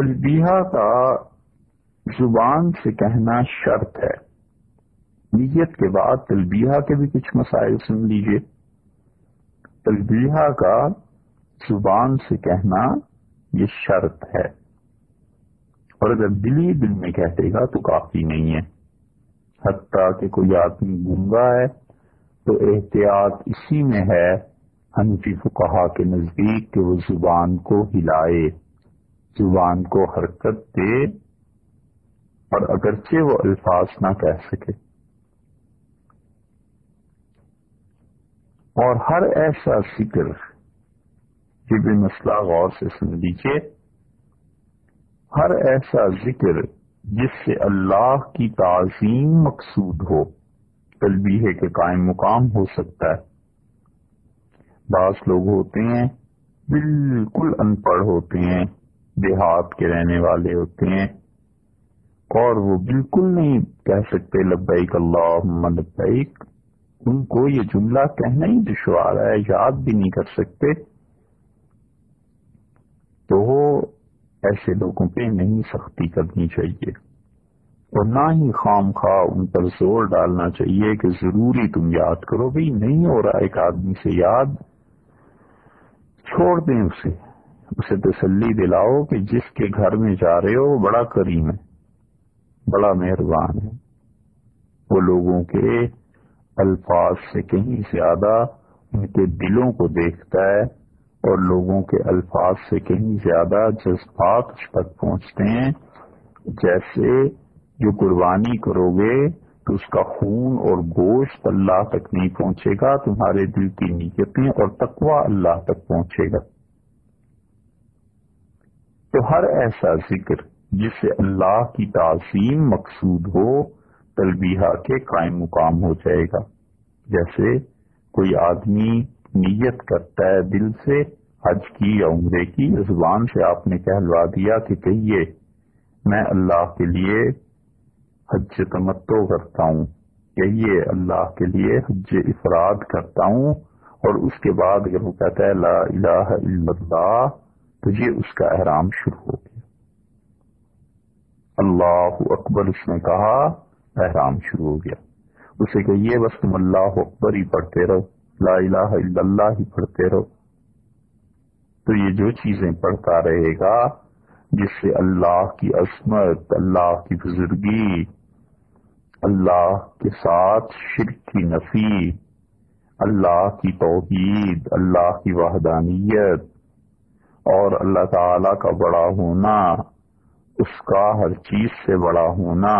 تلبیہ کا زبان سے کہنا شرط ہے۔ نیت کے بعد تلبیہ کے بھی کچھ مسائل سن لیجیے۔ تلبیہ کا زبان سے کہنا یہ شرط ہے۔ اور اگر دلی دل میں کہہ دے گا تو کافی نہیں ہے۔ حتیٰ کہ کوئی آدمی گونگا ہے تو احتیاط اسی میں ہے حنفی فقہا کے نزدیک کہ وہ زبان کو ہلائے۔ زبان کو حرکت دے اور اگرچہ وہ الفاظ نہ کہہ سکے۔ اور ہر ایسا ذکر یہ بھی مسئلہ غور سے سن لیجیے ہر ایسا ذکر جس سے اللہ کی تعظیم مقصود ہو، تلبیہ کے قائم مقام ہو سکتا ہے۔ بعض لوگ ہوتے ہیں بالکل ان پڑھ ہوتے ہیں۔ دیہات کے رہنے والے ہوتے ہیں۔ اور وہ بالکل نہیں کہہ سکتے، لبیک اللہ لبیک۔ ان کو یہ جملہ کہنا ہی دشوار ہے، یاد بھی نہیں کر سکتے۔ تو ایسے لوگوں پہ نہیں سختی کرنی چاہیے۔ اور نہ ہی خام خواہ ان پر زور ڈالنا چاہیے کہ ضروری تم یاد کرو بھائی نہیں ہو رہا ایک آدمی سے یاد، چھوڑ دیں اسے۔ اسے تسلی دلاؤ کہ جس کے گھر میں جا رہے ہو وہ بڑا کریم ہے، بڑا مہربان ہے۔ وہ لوگوں کے الفاظ سے کہیں زیادہ ان کے دلوں کو دیکھتا ہے اور لوگوں کے الفاظ سے کہیں زیادہ جذبات اس تک پہنچتے ہیں۔ جیسے جو قربانی کرو گے تو اس کا خون اور گوشت اللہ تک نہیں پہنچے گا، تمہارے دل کی نیتیں اور تقوی اللہ تک پہنچے گا۔ تو ہر ایسا ذکر جس سے اللہ کی تعظیم مقصود ہو، تلبیہ کے قائم مقام ہو جائے گا۔ جیسے کوئی آدمی نیت کرتا ہے دل سے، حج کی یا عمرے کی، زبان سے آپ نے کہلوا دیا کہ کہیے، میں اللہ کے لیے حج تمتو کرتا ہوں۔ کہیے، اللہ کے لیے حج افراد کرتا ہوں۔ اور اس کے بعد اگر وہ کہتا ہے لا الہ الا اللہ تو یہ اس کا احرام شروع ہو گیا۔ اللہ اکبر، اس نے کہا، احرام شروع ہو گیا۔ اسے کہیے بس تم اللہ اکبر ہی پڑھتے رہو، لا الہ الا اللہ ہی پڑھتے رہو۔ تو یہ جو چیزیں پڑھتا رہے گا، جس سے اللہ کی عصمت اللہ کی بزرگی، اللہ کے ساتھ شرک کی نفی، اللہ کی توحید، اللہ کی وحدانیت اور اللہ تعالی کا بڑا ہونا، اس کا ہر چیز سے بڑا ہونا،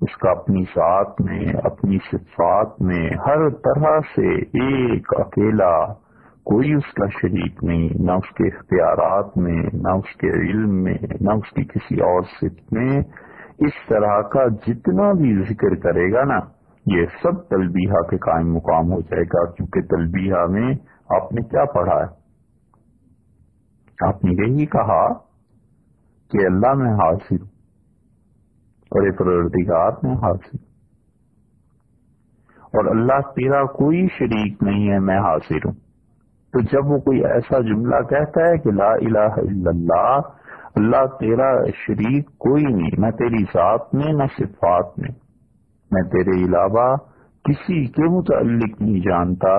اس کا اپنی ساتھ میں، اپنی صفات میں، ہر طرح سے ایک اکیلا، کوئی اس کا شریک نہیں، نہ اس کے اختیارات میں، نہ اس کے علم میں، نہ اس کی کسی اور صف میں۔ اس طرح کا جتنا بھی ذکر کرے گا نا، یہ سب تلبیہ کے قائم مقام ہو جائے گا، کیونکہ تلبیہ میں آپ نے کیا پڑھا ہے؟ آپ نے یہی کہا کہ اللہ میں حاصل اور پروردگار میں حاصل اور اللہ تیرا کوئی شریک نہیں ہے، میں حاصل ہوں۔ تو جب وہ کوئی ایسا جملہ کہتا ہے کہ لا الہ الا اللہ اللہ تیرا شریک کوئی نہیں نہ تیری ذات میں، نہ صفات میں میں تیرے علاوہ کسی کے متعلق نہیں جانتا،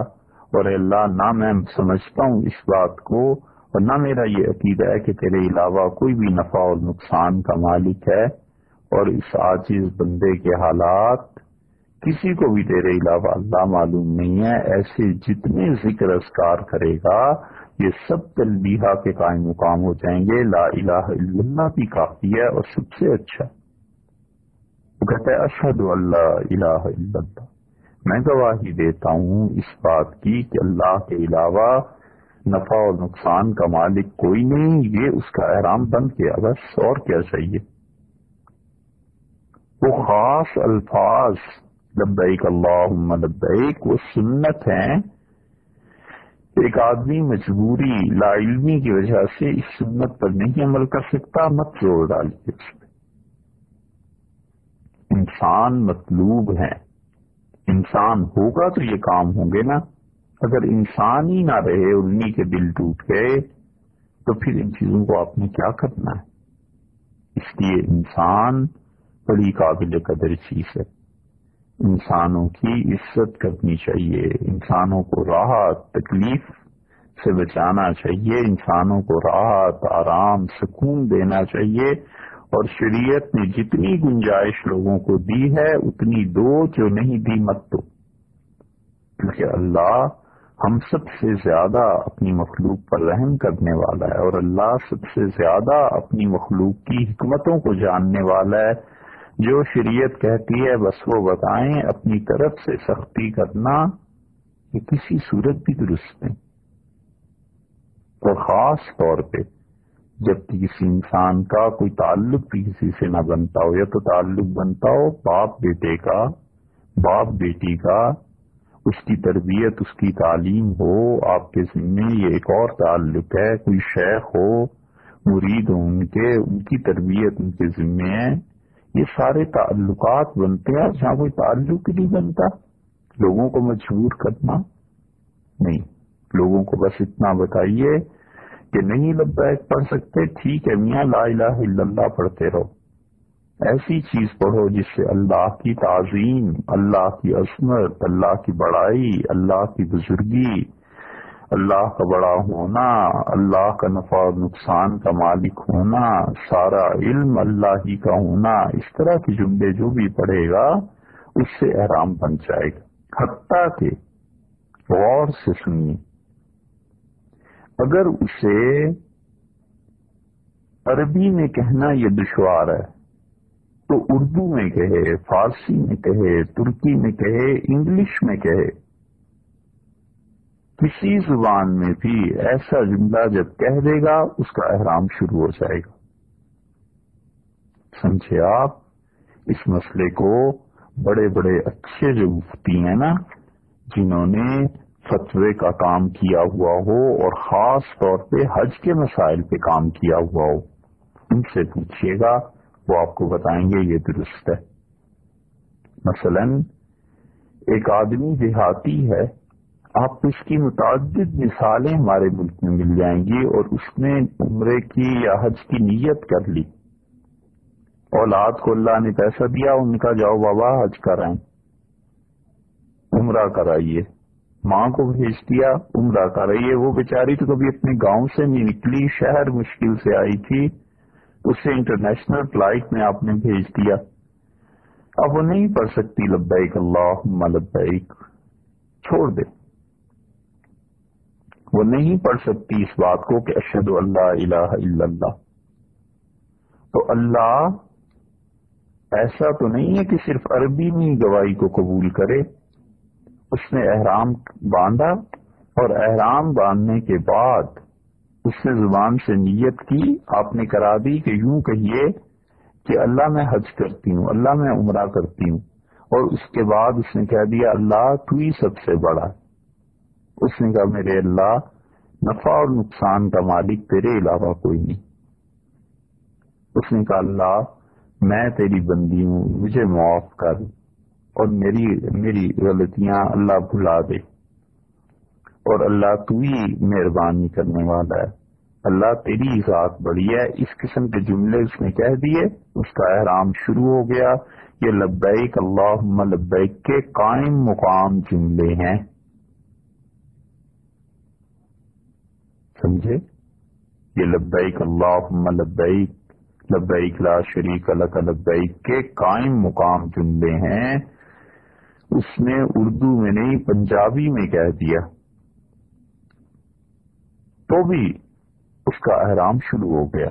اور اللہ، نہ میں سمجھتا ہوں اس بات کو اور نہ میرا یہ عقیدہ ہے کہ تیرے علاوہ کوئی بھی نفع اور نقصان کا مالک ہے اور اس عاجز بندے کے حالات کسی کو بھی تیرے علاوہ اللہ معلوم نہیں ہے، ایسے جتنے ذکر اسکار کرے گا، یہ سب تلبیہ کے قائم مقام ہو جائیں گے۔ لا الہ الا اللہ بھی کافی ہے اور سب سے اچھا۔ وہ کہتا ہے اشد اللہ الہ الا اللہ۔ میں گواہی دیتا ہوں اس بات کی کہ اللہ کے علاوہ نفع اور نقصان کا مالک کوئی نہیں، یہ اس کا احرام بند کیا بس اور کیا چاہیے؟ وہ خاص الفاظ، لبیک اللہ لبیک، وہ سنت ہیں۔ ایک آدمی مجبوری، لا علمی کی وجہ سے اس سنت پر نہیں عمل کر سکتا، مت زور ڈالیے اس پہ۔ انسان مطلوب ہے انسان ہوگا تو یہ کام ہوں گے نا۔ اگر انسان ہی نہ رہے انہیں کے دل ٹوٹ گئے، تو پھر ان چیزوں کو آپ نے کیا کرنا ہے؟ اس لیے انسان بڑی قابل قدر چیز ہے۔ انسانوں کی عزت کرنی چاہیے، انسانوں کو راحت، تکلیف سے بچانا چاہیے، انسانوں کو راحت، آرام، سکون دینا چاہیے۔ اور شریعت نے جتنی گنجائش لوگوں کو دی ہے، اتنی دو جو نہیں دی، مت دو۔ کیونکہ اللہ ہم سب سے زیادہ اپنی مخلوق پر رحم کرنے والا ہے اور اللہ سب سے زیادہ اپنی مخلوق کی حکمتوں کو جاننے والا ہے۔ جو شریعت کہتی ہے، بس وہ بتائیں اپنی طرف سے سختی کرنا یہ کسی صورت بھی درست نہیں۔ اور خاص طور پہ جب کسی انسان کا کوئی تعلق بھی کسی سے نہ بنتا ہو یا تو تعلق بنتا ہو، باپ بیٹے کا، باپ بیٹی کا اس کی تربیت، اس کی تعلیم ہو، آپ کے ذمے یہ ایک اور تعلق ہے، کوئی شیخ ہو، مرید ہو، ان کے، ان کی تربیت، ان کے ذمے ہے۔ یہ سارے تعلقات بنتے ہیں، جہاں کوئی تعلق نہیں بنتا۔ لوگوں کو مجبور کرنا نہیں۔ لوگوں کو بس اتنا بتائیے کہ نہیں لبیک پڑھ سکتے، ٹھیک ہے، میاں لا الہ الا اللہ پڑھتے رہو۔ ایسی چیز پڑھو جس سے اللہ کی تعظیم، اللہ کی عصمت اللہ کی بڑائی، اللہ کی بزرگی، اللہ کا بڑا ہونا، اللہ کا نفع اور نقصان کا مالک ہونا، سارا علم اللہ ہی کا ہونا، اس طرح کے جملے جو بھی پڑھے گا، اس سے احرام بن جائے گا۔ حتیٰ کہ غور سے سنیے۔ اگر اسے عربی میں کہنا یہ دشوار ہے تو اردو میں کہے، فارسی میں کہے، ترکی میں کہے، انگلش میں کہے۔ کسی زبان میں بھی ایسا جملہ جب کہہ دے گا، اس کا احرام شروع ہو جائے گا۔ سمجھے آپ؟ اس مسئلے کو بڑے بڑے اچھے جو مفتی ہیں نا، جنہوں نے فتوے کا کام کیا ہوا ہو اور خاص طور پہ حج کے مسائل پہ کام کیا ہوا ہو۔ ان سے پوچھیے گا وہ آپ کو بتائیں گے، یہ درست ہے۔ مثلا، ایک آدمی دیہاتی ہے، آپ اس کی متعدد مثالیں ہمارے ملک میں مل جائیں گی اور اس نے عمرے کی یا حج کی نیت کر لی۔ اولاد کو اللہ نے پیسہ دیا، ان کا جاؤ، بابا حج کرائیں۔ عمرہ کرائیے۔ ماں کو بھیج دیا، عمرہ کر رہی ہے وہ بیچاری تو کبھی اپنے گاؤں سے نہیں نکلی، شہر مشکل سے آئی تھی۔ اسے انٹرنیشنل فلائٹ میں آپ نے بھیج دیا۔ اب وہ نہیں پڑھ سکتی، لبیک اللہ لبیک، چھوڑ دے۔ وہ نہیں پڑھ سکتی اس بات کو کہ اشد اللہ الہ الا اللہ۔ تو اللہ ایسا تو نہیں ہے کہ صرف عربی میں گواہی کو قبول کرے۔ اس نے احرام باندھا اور احرام باندھنے کے بعد اس نے زبان سے نیت کی، آپ نے کرا دی کہ یوں کہیے کہ اللہ میں حج کرتی ہوں، اللہ میں عمرہ کرتی ہوں۔ اور اس کے بعد اس نے کہہ دیا، اللہ تو ہی سب سے بڑا۔ اس نے کہا، میرے اللہ، نفع اور نقصان کا مالک تیرے علاوہ کوئی نہیں۔ اس نے کہا، اللہ، میں تیری بندی ہوں، مجھے معاف کر۔ اور میری میری غلطیاں اللہ بھلا دے۔ اور اللہ تو ہی مہربانی کرنے والا ہے۔ اللہ تیری ذات بڑی ہے، اس قسم کے جملے اس نے کہہ دیے، اس کا احرام شروع ہو گیا۔ یہ لبیک اللہ لبیک کے قائم مقام جملے ہیں۔ سمجھے؟ یہ لبیک اللہ لبیک لبیک لا شریک لک، لبیک کے قائم مقام جملے ہیں۔ اس نے اردو میں نہیں، پنجابی میں کہہ دیا۔ تو بھی اس کا احرام شروع ہو گیا۔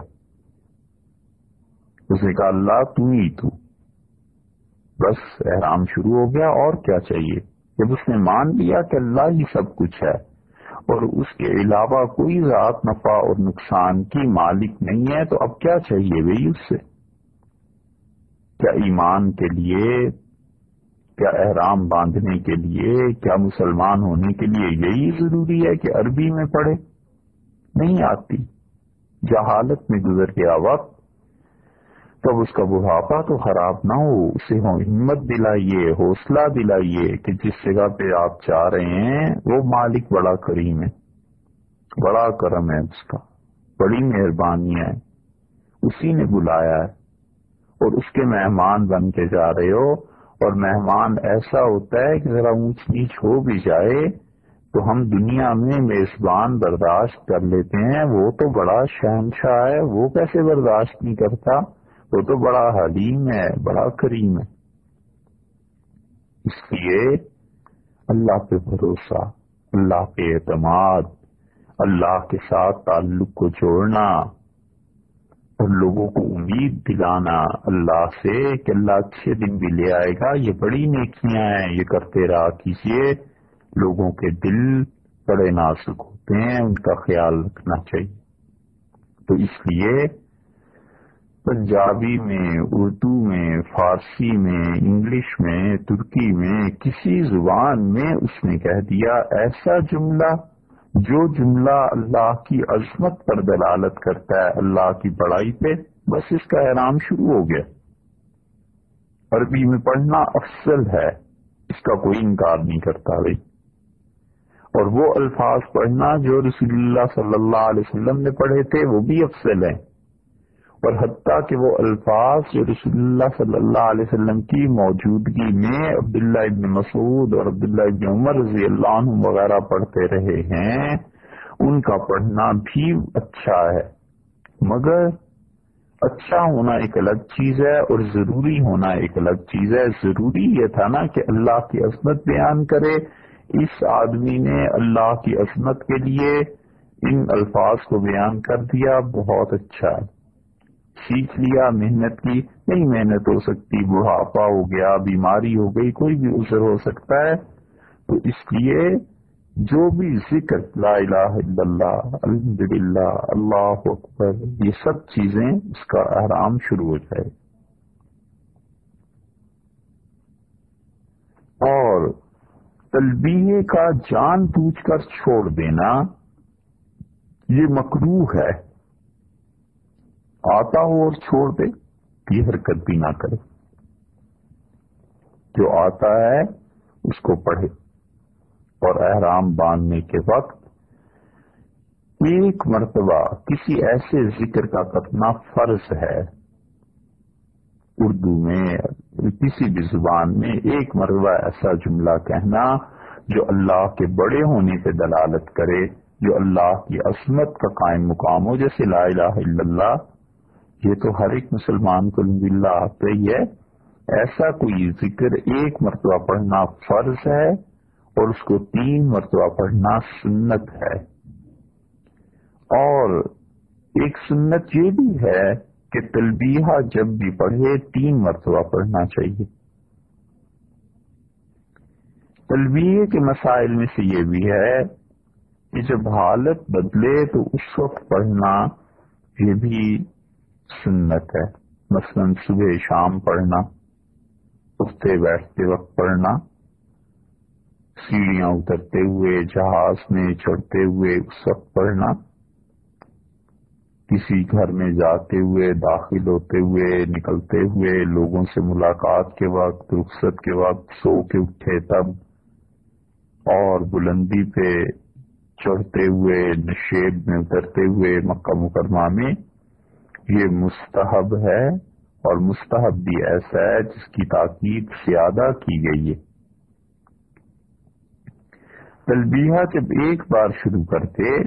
اس نے کہا، اللہ تو ہی تو۔ بس احرام شروع ہو گیا، اور کیا چاہیے؟ جب اس نے مان لیا کہ اللہ ہی سب کچھ ہے، اور اس کے علاوہ کوئی ذات، نفع اور نقصان کی مالک نہیں ہے، تو اب کیا چاہیے بھائی اس سے؟ کیا ایمان کے لیے، کیا احرام باندھنے کے لیے، کیا مسلمان ہونے کے لیے یہی ضروری ہے کہ عربی میں پڑھے؟ نہیں آتی۔ جہالت میں گزر گیا وقت، تب اس کا بڑھاپا تو خراب نہ ہو، اسے ہمت دلائیے، حوصلہ دلائیے کہ جس جگہ پہ آپ چاہ رہے ہیں، وہ مالک بڑا کریم ہے، بڑا کرم ہے اس کا، بڑی مہربانی ہے، اسی نے بلایا ہے۔ اور اس کے مہمان بن کے جا رہے ہو، اور مہمان ایسا ہوتا ہے کہ ذرا اونچ نیچ ہو بھی جائے تو ہم دنیا میں میزبان برداشت کر لیتے ہیں، وہ تو بڑا شہنشاہ ہے، وہ کیسے برداشت نہیں کرتا؟ وہ تو بڑا حلیم ہے، بڑا کریم ہے۔ اس لیے اللہ پہ بھروسہ، اللہ پہ اعتماد، اللہ کے ساتھ تعلق کو جوڑنا اور لوگوں کو امید دلانا۔ اللہ سے کہ اللہ اچھے دن بھی لے آئے گا، یہ بڑی نیکیاں ہیں، یہ کرتے رہا کیجیے لوگوں کے دل بڑے نازک ہوتے ہیں، ان کا خیال رکھنا چاہیے۔ تو اس لیے پنجابی میں، اردو میں، فارسی میں، انگلش میں، ترکی میں، کسی زبان میں اس نے کہہ دیا، ایسا جملہ جو جملہ اللہ کی عظمت پر دلالت کرتا ہے، اللہ کی بڑائی پہ، بس اس کا احرام شروع ہو گیا۔ عربی میں پڑھنا افضل ہے، اس کا کوئی انکار نہیں کرتا بھائی۔ اور وہ الفاظ پڑھنا جو رسول اللہ صلی اللہ علیہ وسلم نے پڑھے تھے، وہ بھی افضل ہیں۔ اور حتیٰ کہ وہ الفاظ جو رسول اللہ صلی اللہ علیہ وسلم کی موجودگی میں عبداللہ ابن مسعود اور عبداللہ ابن عمر رضی اللہ عنہ وغیرہ پڑھتے رہے ہیں، ان کا پڑھنا بھی اچھا ہے۔ مگر اچھا ہونا ایک الگ چیز ہے اور ضروری ہونا ایک الگ چیز ہے۔ ضروری یہ تھا نا کہ اللہ کی عصمت بیان کرے اس آدمی نے اللہ کی عصمت کے لیے ان الفاظ کو بیان کر دیا، بہت اچھا۔ سیکھ لیا، محنت کی، نہیں محنت ہو سکتی، بڑھاپا ہو گیا، بیماری ہو گئی، کوئی بھی اسر ہو سکتا ہے۔ تو اس لیے جو بھی ذکر، لا الہ الا اللہ الحمد للہ اللہ اکبر، یہ سب چیزیں اس کا احرام شروع ہو جائے۔ اور تلبیے کا جان پوچھ کر چھوڑ دینا یہ مکروح ہے۔ آتا ہو اور چھوڑ دے، یہ حرکت بھی نہ کرے۔ جو آتا ہے، اس کو پڑھے۔ اور احرام باندھنے کے وقت ایک مرتبہ کسی ایسے ذکر کا کرنا فرض ہے اردو میں کسی بھی زبان میں ایک مرتبہ ایسا جملہ کہنا جو اللہ کے بڑے ہونے پہ دلالت کرے، جو اللہ کی عصمت کا قائم مقام ہو، جیسے لا الہ الا اللہ، یہ تو ہر ایک مسلمان کو اللہ آتا ہی ہے۔ ایسا کوئی ذکر ایک مرتبہ پڑھنا فرض ہے اور اس کو تین مرتبہ پڑھنا سنت ہے۔ اور ایک سنت یہ بھی ہے کہ تلبیہ جب بھی پڑھے تین مرتبہ پڑھنا چاہیے۔ تلبیہ کے مسائل میں سے یہ بھی ہے کہ جب حالت بدلے تو اس وقت پڑھنا یہ بھی سنت ہے۔ مثلا صبح شام پڑھنا، اٹھتے بیٹھتے وقت پڑھنا، سیڑھیاں اترتے ہوئے، جہاز میں چڑھتے ہوئے اس وقت پڑھنا۔ کسی گھر میں جاتے ہوئے، داخل ہوتے ہوئے، نکلتے ہوئے، لوگوں سے ملاقات کے وقت، رخصت کے وقت، سو کے اٹھے تب، اور بلندی پہ چڑھتے ہوئے، نشیب میں اترتے ہوئے مکہ مکرمہ میں، یہ مستحب ہے اور مستحب بھی ایسا ہے جس کی تاکید زیادہ کی گئی ہے۔ تلبیہ جب ایک بار شروع کرتے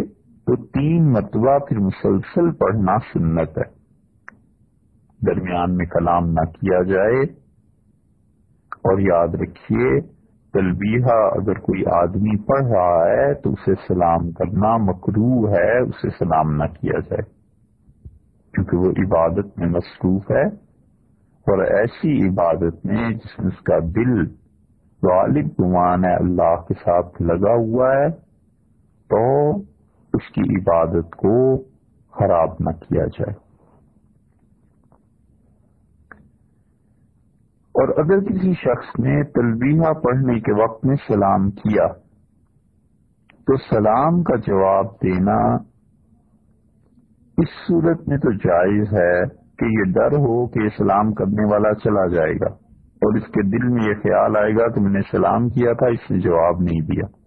تو تین مرتبہ پھر مسلسل پڑھنا سنت ہے۔ درمیان میں کلام نہ کیا جائے۔ اور یاد رکھیے تلبیہ اگر کوئی آدمی پڑھ رہا ہے تو اسے سلام کرنا مکرو ہے، اسے سلام نہ کیا جائے۔ کیونکہ وہ عبادت میں مصروف ہے۔ اور ایسی عبادت میں جس میں اس کا دل غالب گمان ہے، اللہ کے ساتھ لگا ہوا ہے، تو اس کی عبادت کو خراب نہ کیا جائے۔ اور اگر کسی شخص نے تلبیہ پڑھنے کے وقت میں سلام کیا، تو سلام کا جواب دینا اس صورت میں تو جائز ہے کہ یہ ڈر ہو کہ اسلام کرنے والا چلا جائے گا اور اس کے دل میں یہ خیال آئے گا کہ میں نے سلام کیا تھا، اس نے جواب نہیں دیا۔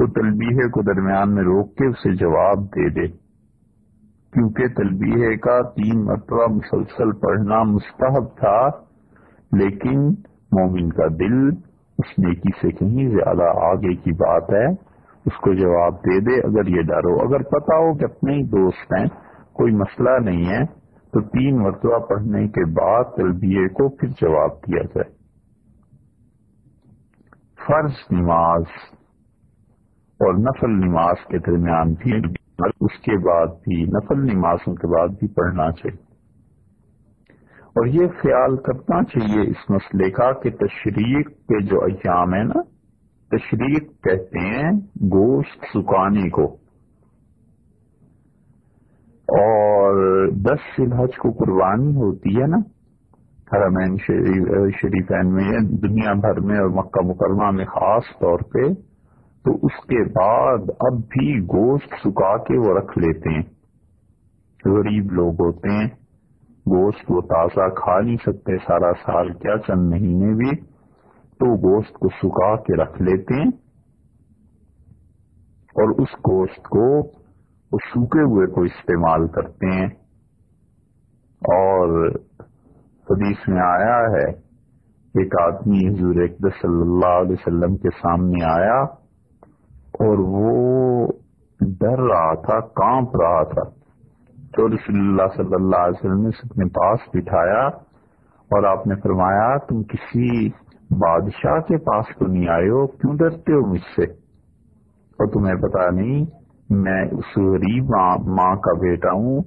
تو تلبیہ کو درمیان میں روک کے اسے جواب دے دے۔ کیونکہ تلبیہ کا تین مرتبہ مسلسل پڑھنا مستحب تھا، لیکن مومن کا دل اس نیکی سے کہیں زیادہ آگے کی بات ہے، اس کو جواب دے دے۔ اگر یہ ڈر ہو اگر پتا ہو کہ اپنے ہی دوست ہیں، کوئی مسئلہ نہیں ہے، تو تین مرتبہ پڑھنے کے بعد تلبیے کو پھر جواب دیا جائے۔ فرض نماز اور نفل نماز کے درمیان بھی اس کے بعد بھی نفل نمازوں کے بعد بھی پڑھنا چاہیے۔ اور یہ خیال کرنا چاہیے اس مسئلے کا کہ تشریق کے جو ایام ہے نا، تشریق کہتے ہیں گوشت سکانے کو۔ اور دس سلحج کو قربانی ہوتی ہے نا، حرمین شریفین میں، دنیا بھر میں اور مکہ مکرمہ میں خاص طور پہ تو اس کے بعد اب بھی گوشت سکا کے وہ رکھ لیتے ہیں۔ غریب لوگ ہوتے ہیں۔ گوشت وہ تازہ کھا نہیں سکتے، سارا سال کیا چند مہینے بھی تو گوشت کو سکا کے رکھ لیتے ہیں۔ اور اس گوشت کو وہ سوکھے ہوئے کو استعمال کرتے ہیں۔ اور حدیث میں آیا ہے، ایک آدمی حضور اقدس صلی اللہ علیہ وسلم کے سامنے آیا اور وہ ڈر رہا تھا، کانپ رہا تھا۔ تو رسول اللہ صلی اللہ علیہ وسلم نے اپنے پاس بٹھایا اور آپ نے فرمایا، تم کسی بادشاہ کے پاس تو نہیں آئے ہو، کیوں ڈرتے ہو مجھ سے؟ اور تمہیں پتا نہیں، میں اس غریب ماں کا بیٹا ہوں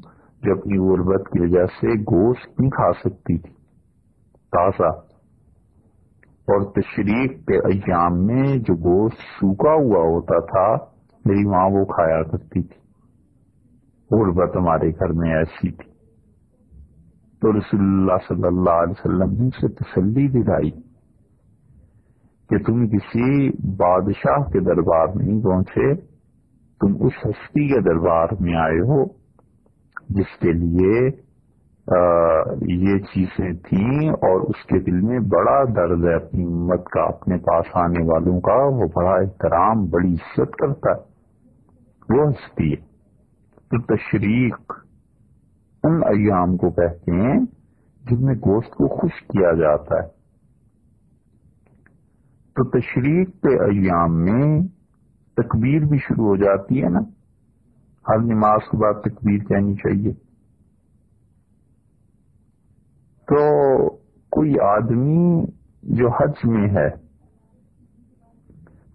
جو اپنی غربت کی وجہ سے گوشت نہیں کھا سکتی تھی۔ تازہ اور تشریف کے ایام میں جو گوشت سوکھا ہوا ہوتا تھا، میری ماں وہ کھایا کرتی تھی۔ غربت ہمارے گھر میں ایسی تھی۔ تو رسول اللہ صلی اللہ علیہ وسلم نے اسے تسلی دلائی کہ تم کسی بادشاہ کے دربار نہیں پہنچے، تم اس ہستی کے دربار میں آئے ہو، جس کے لیے یہ چیزیں تھیں اور اس کے دل میں بڑا درد ہے۔ اپنی امت کا، اپنے پاس آنے والوں کا وہ بڑا احترام، بڑی عزت کرتا ہے۔ وہ ہستی ہے۔ تو تشریق ان ایام کو کہتے ہیں جن میں گوشت کو خوش کیا جاتا ہے۔ تو تشریق کے ایام میں تکبیر بھی شروع ہو جاتی ہے نا۔ ہر نماز کے بعد تکبیر کہنی چاہیے۔ تو کوئی آدمی جو حج میں ہے،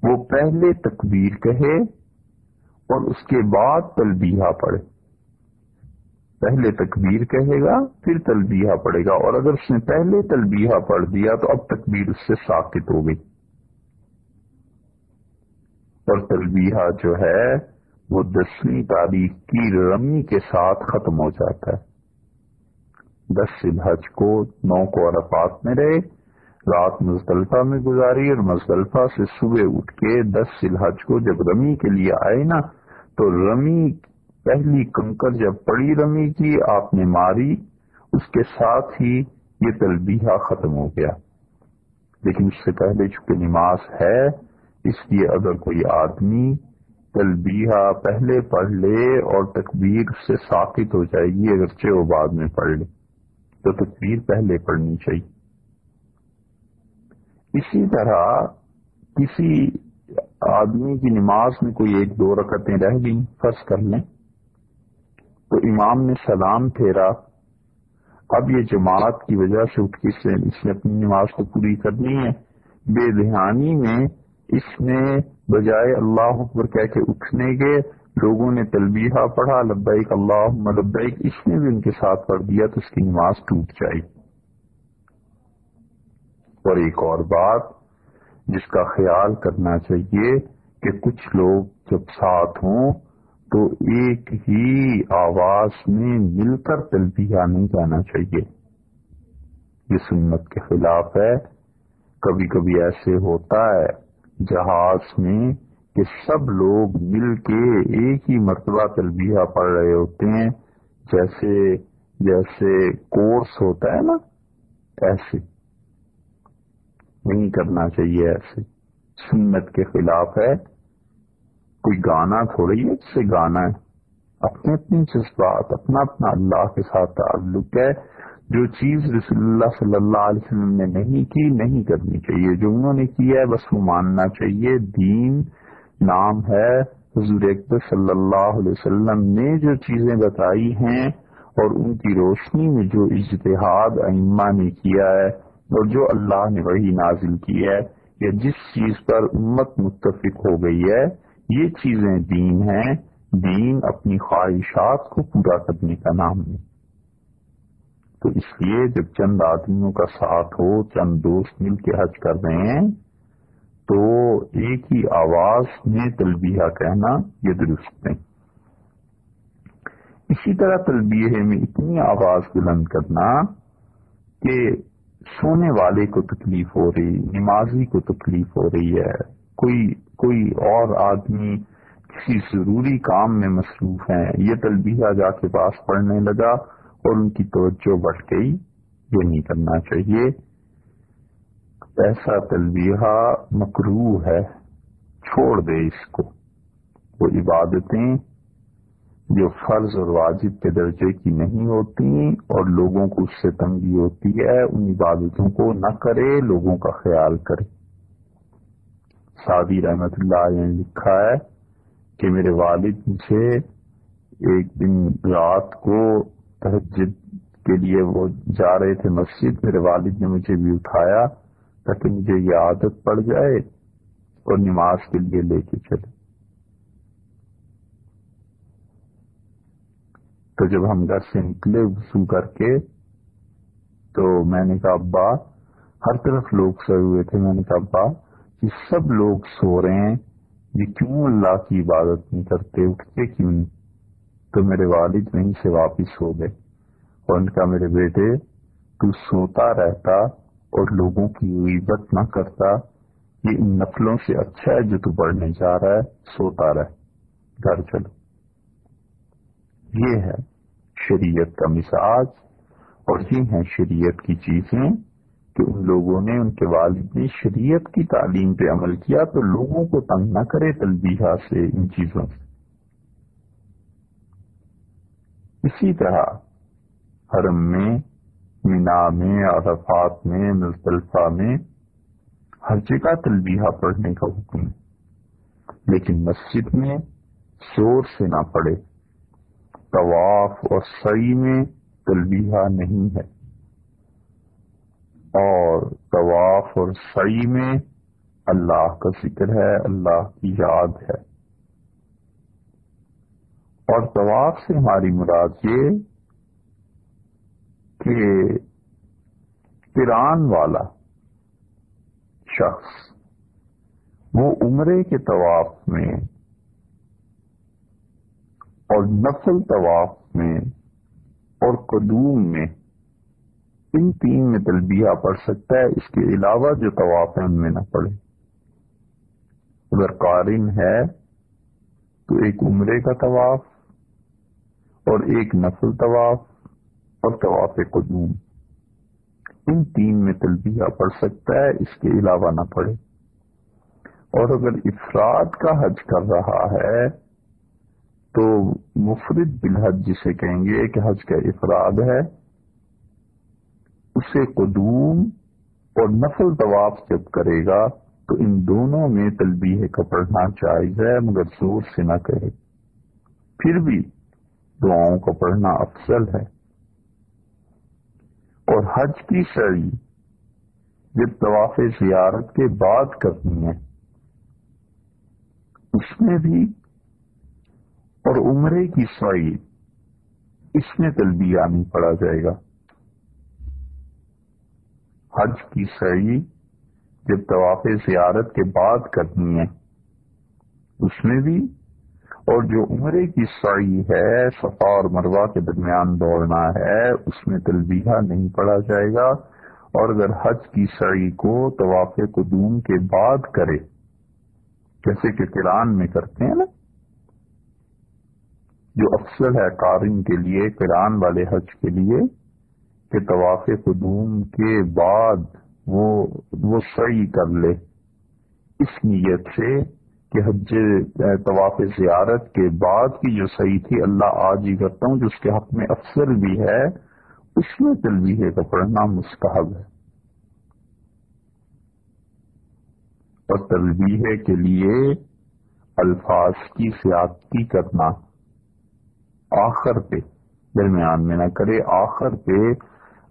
وہ پہلے تکبیر کہے اور اس کے بعد تلبیہ پڑھے۔ پہلے تکبیر کہے گا، پھر تلبیہ پڑھے گا۔ اور اگر اس نے پہلے تلبیہ پڑھ دیا تو اب تکبیر اس سے ساکت ہو گئی۔ اور تلبیہ جو ہے، وہ دسویں تاریخ کی رمی کے ساتھ ختم ہو جاتا ہے۔ دس سلحج کو نو کو عرفات میں رہے، رات مزدلفہ میں گزاری اور مزدلفہ سے صبح اٹھ کے دس سلحج کو جب رمی کے لیے آئے نا، تو رمی پہلی کنکر جب پڑی رمی کی، آپ نے ماری، اس کے ساتھ ہی یہ تلبیہ ختم ہو گیا۔ لیکن اس سے پہلے چونکہ نماز ہے، اس لیے اگر کوئی آدمی تلبیہ پہلے پڑھ لے اور تکبیر سے ثابت ہو جائے گی، اگرچہ وہ بعد میں پڑھ لے۔ تو تکبیر پہلے پڑھنی چاہیے۔ اسی طرح کسی آدمی کی نماز میں کوئی ایک دو رکعتیں رہ گئیں، فرض کر لیں۔ تو امام نے سلام پھیرا۔ اب یہ جماعت کی وجہ سے اٹھ کے اس نے اپنی نماز کو پوری کرنی ہے۔ بے دہانی میں اس نے بجائے اللہ اکبر کہہ کے اٹھنے کے لوگوں نے تلبیہ پڑھا، لبیک اللہ لبیک، اس نے بھی ان کے ساتھ پڑھ دیا تو اس کی نماز ٹوٹ جائے اور ایک اور بات جس کا خیال کرنا چاہیے کہ کچھ لوگ جب ساتھ ہوں تو ایک ہی آواز میں مل کر تلبیہ نہیں جانا چاہیے۔ یہ سنت کے خلاف ہے۔ کبھی کبھی ایسے ہوتا ہے، جہاز میں کہ سب لوگ مل کے ایک ہی مرتبہ تلبیہ پڑھ رہے ہوتے ہیں، جیسے جیسے کورس ہوتا ہے نا، ایسے۔ نہیں کرنا چاہیے ایسے۔ سنت کے خلاف ہے۔ کوئی گانا تھوڑی ہے سے گانا ہے۔ اپنے اپنے جذبات، اپنا اپنا اللہ کے ساتھ تعلق ہے۔ جو چیز رسول اللہ صلی اللہ علیہ وسلم نے نہیں کی، نہیں کرنی چاہیے۔ جو انہوں نے کیا ہے، بس وہ ماننا چاہیے۔ دین نام ہے، حضور اکبر صلی اللہ علیہ وسلم نے جو چیزیں بتائی ہیں اور ان کی روشنی میں جو اجتہاد ائمہ نے کیا ہے اور جو اللہ نے وہی نازل کی ہے یا جس چیز پر امت متفق ہو گئی ہے، یہ چیزیں دین ہیں۔ دین اپنی خواہشات کو پورا کرنے کا نام نہیں تو اس لیے جب چند آدمیوں کا ساتھ ہو، چند دوست مل کے حج کر رہے ہیں تو ایک ہی آواز میں تلبیہ کہنا یہ درست نہیں۔ اسی طرح تلبیہ میں اتنی آواز بلند کرنا کہ سونے والے کو تکلیف ہو رہی، نمازی کو تکلیف ہو رہی ہے۔ کوئی کوئی اور آدمی کسی ضروری کام میں مصروف ہیں۔ یہ تلبیہ جا کے پاس پڑھنے لگا اور ان کی توجہ بڑھ گئی۔ یہ نہیں کرنا چاہیے۔ ایسا تلبیہ مکرو ہے، چھوڑ دے اس کو۔ وہ عبادتیں جو فرض اور واجب کے درجے کی نہیں ہوتی اور لوگوں کو اس سے تنگی ہوتی ہے، ان عبادتوں کو نہ کرے، لوگوں کا خیال کرے۔ سعدی رحمت اللہ نے لکھا ہے کہ میرے والد مجھے ایک دن رات کو تہجد کے لیے وہ جا رہے تھے مسجد، میرے والد نے مجھے بھی اٹھایا۔ تاکہ مجھے یہ عادت پڑ جائے اور نماز کے لیے لے کے چلے۔ تو جب ہم گھر سے نکلے وضو کر کے، تو میں نے کہا، ابا، ہر طرف لوگ سوئے ہوئے تھے۔ میں نے کہا، ابا، یہ سب لوگ سو رہے ہیں، یہ کیوں اللہ کی عبادت نہیں کرتے؟ اٹھتے کیوں نہیں؟ تو میرے والد وہیں سے واپس ہو گئے۔ اور ان کا، میرے بیٹے، تو سوتا رہتا اور لوگوں کی عبت نہ کرتا، یہ ان نفلوں سے اچھا ہے جو تو پڑھنے جا رہا ہے، سوتا رہ گھر چلو۔ یہ ہے شریعت کا مزاج اور یہ ہیں شریعت کی چیزیں کہ ان لوگوں نے، ان کے والد نے شریعت کی تعلیم پہ عمل کیا تو لوگوں کو تنگ نہ کرے تلبیہ سے ان چیزوں سے۔ اسی طرح حرم میں مینا میں عرفات میں مزدلفہ میں، ہر جگہ تلبیہ پڑھنے کا حکم ہے۔ لیکن مسجد میں زور سے نہ پڑے طواف اور سعی میں تلبیہ نہیں ہے۔ اور طواف اور سعی میں اللہ کا ذکر ہے، اللہ کی یاد ہے۔ اور طواف سے ہماری مراد یہ کہ کران والا شخص، وہ عمرے کے طواف میں اور نفل طواف میں اور قدوم میں ان تین میں تلبیہ پڑھ سکتا ہے، اس کے علاوہ جو طواف ہے ان میں نہ پڑے اگر قارن ہے تو ایک عمرے کا طواف اور ایک نفل طواف اور طواف قدوم۔ ان تین میں تلبیہ پڑھ سکتا ہے، اس کے علاوہ نہ پڑے اور اگر افراد کا حج کر رہا ہے، تو مفرد بالحج جسے کہیں گے کہ حج کا افراد ہے، اسے قدوم اور نفل طواف جب کرے گا، تو ان دونوں میں تلبیہ کا پڑھنا جائز ہے، مگر زور سے نہ کہے پھر بھی دعاؤں کا پڑھنا افضل ہے۔ اور حج کی سڑی جب طواف زیارت کے بعد کرنی ہے، اس میں بھی اور عمرے کی سائی اس میں تلبیہ نہیں پڑا جائے گا۔ حج کی سعی جب طواف زیارت کے بعد کرنی ہے، اس میں بھی اور جو عمرے کی سائی ہے، صفا اور مروا کے درمیان دوڑنا ہے، اس میں تلبیہ نہیں پڑا جائے گا۔ اور اگر حج کی سعی کو طواف قدوم کے بعد کرے، جیسے کہ کران میں کرتے ہیں نا، جو افسر ہے قارن کے لیے کران والے حج کے لیے، کہ طواف قدوم کے بعد وہ وہ صحیح کر لے۔ اس نیت سے کہ حج طواف زیارت کے بعد کی جو صحیح تھی، اللہ آج ہی کرتا ہوں، جو اس کے حق میں افسر بھی ہے، اس میں تلبیہ کا پڑھنا مستحب ہے۔ اور تلبیہ کے لیے الفاظ کی سیاقتی کرنا آخر پہ، درمیان میں نہ کرے، آخر پہ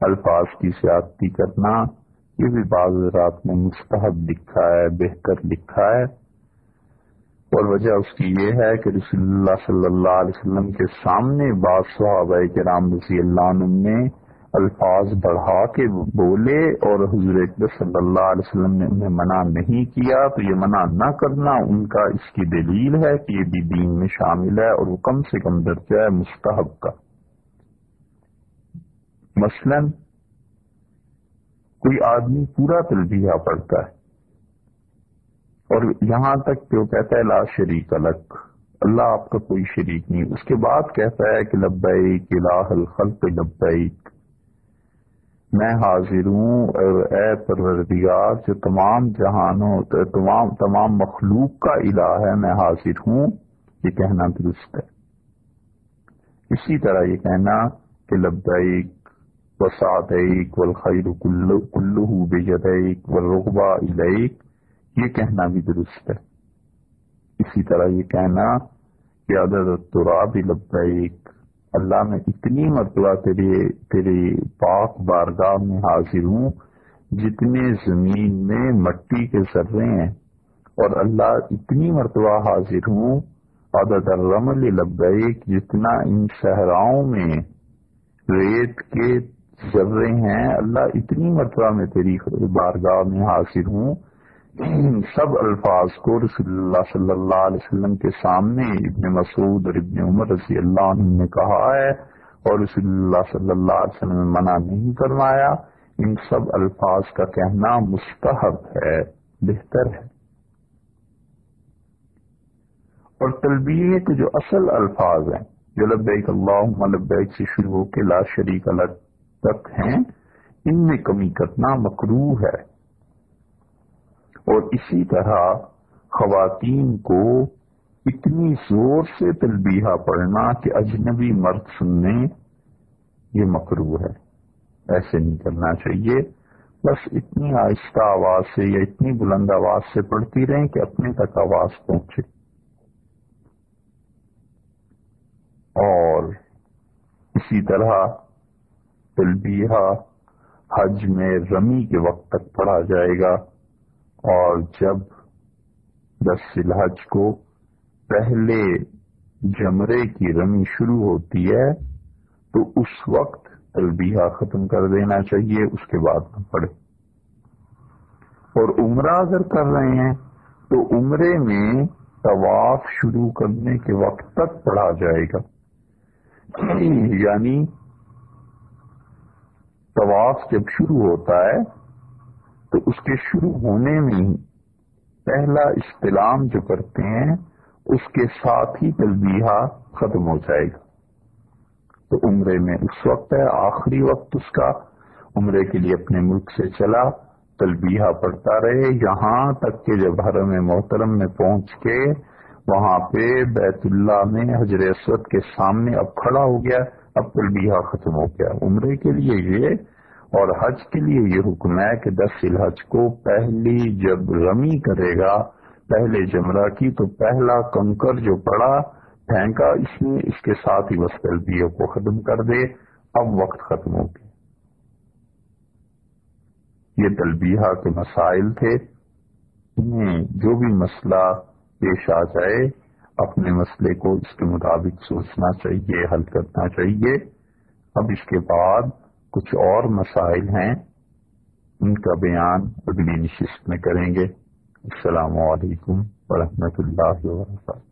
الفاظ کی سیاقتی کرنا، یہ بھی بعض رات میں مستحب لکھا ہے، بہتر لکھا ہے۔ اور وجہ اس کی یہ ہے کہ رسول اللہ صلی اللہ علیہ وسلم کے سامنے بعض صحابہ کے رام رضی اللہ عنہ نے الفاظ بڑھا کے بولے اور حضرت صلی اللہ علیہ وسلم نے انہیں منع نہیں کیا، تو یہ منع نہ کرنا ان کا اس کی دلیل ہے کہ یہ بھی دین میں شامل ہے اور وہ کم سے کم درجہ ہے مستحب کا۔ مثلا کوئی آدمی پورا تلبیہ پڑھتا ہے اور یہاں تک کہ وہ کہتا ہے، لا شریک الگ اللہ آپ کا کوئی شریک نہیں. اس کے بعد کہتا ہے کہ لبیک، الہ الخلق، لبیک. میں حاضر ہوں اے پروردگار، جو تمام جہانوں، تمام تمام مخلوق کا الہ ہے، میں حاضر ہوں. یہ کہنا درست ہے. اسی طرح یہ کہنا کہ لبیک وسعدیک والخیر کلو بجدیک، والرغبہ الیک. یہ کہنا بھی درست ہے۔ اسی طرح یہ کہنا کہ عدد التراب لبیک، اللہ میں اتنی مرتبہ تیرے تیرے پاک بارگاہ میں حاضر ہوں جتنے زمین میں مٹی کے ذرے ہیں، اور اللہ اتنی مرتبہ حاضر ہوں عدد الرمل لبیک جتنا ان صحراؤں میں ریت کے ذرے ہیں، اللہ اتنی مرتبہ میں تیری بارگاہ میں حاضر ہوں سب الفاظ کو رسول اللہ صلی اللہ علیہ وسلم کے سامنے ابن مسعود اور ابن عمر رضی اللہ عنہ نے کہا ہے اور رسول اللہ صلی اللہ علیہ وسلم نے منع نہیں فرمایا۔ ان سب الفاظ کا کہنا مستحب ہے، بہتر ہے۔ اور تلبیہ کے جو اصل الفاظ ہیں، جو لبیک اللہ لبیک سے شروع ہو کے لا شریک الگ تک ہیں، ان میں کمی کرنا مکرو ہے۔ اور اسی طرح خواتین کو اتنی زور سے تلبیہ پڑھنا کہ اجنبی مرد سننے یہ مکرو ہے۔ ایسے نہیں کرنا چاہیے۔ بس اتنی آہستہ آواز سے یا اتنی بلند آواز سے پڑھتی رہیں کہ اپنے تک آواز پہنچے۔ اور اسی طرح تلبیہ حج میں رمی کے وقت تک پڑھا جائے گا۔ اور جب دس الحج کو پہلے جمرے کی رمی شروع ہوتی ہے، تو اس وقت تلبیہ ختم کر دینا چاہیے، اس کے بعد نہ پڑے اور عمرہ اگر کر رہے ہیں، تو عمرے میں طواف شروع کرنے کے وقت تک پڑھا جائے گا۔ یعنی طواف جب شروع ہوتا ہے تو اس کے شروع ہونے میں ہی پہلا استلام جو کرتے ہیں، اس کے ساتھ ہی تلبیہ ختم ہو جائے گا۔ تو عمرے میں اس وقت ہے، آخری وقت اس کا۔ عمرے کے لیے اپنے ملک سے چلا تلبیہ پڑتا رہے۔ یہاں تک کہ جب حرم محترم میں پہنچ کے وہاں پہ بیت اللہ میں حضر اسود کے سامنے اب کھڑا ہو گیا، اب تلبیہ ختم ہو گیا۔ عمرے کے لیے یہ اور حج کے لیے یہ حکم ہے کہ دس الحج کو پہلی جب رمی کرے گا، پہلے جمرہ کی، تو پہلا کنکر جو پڑا، پھینکا، اس میں اس کے ساتھ ہی بس تلبیہ کو ختم کر دے، اب وقت ختم ہو گیا۔ یہ تلبیہ کے مسائل تھے۔ انہیں جو بھی مسئلہ پیش آ جائے، اپنے مسئلے کو اس کے مطابق سوچنا چاہیے، حل کرنا چاہیے۔ اب اس کے بعد کچھ اور مسائل ہیں، ان کا بیان اگلی نشست میں کریں گے۔ السلام علیکم ورحمۃ اللہ وبرکاتہ۔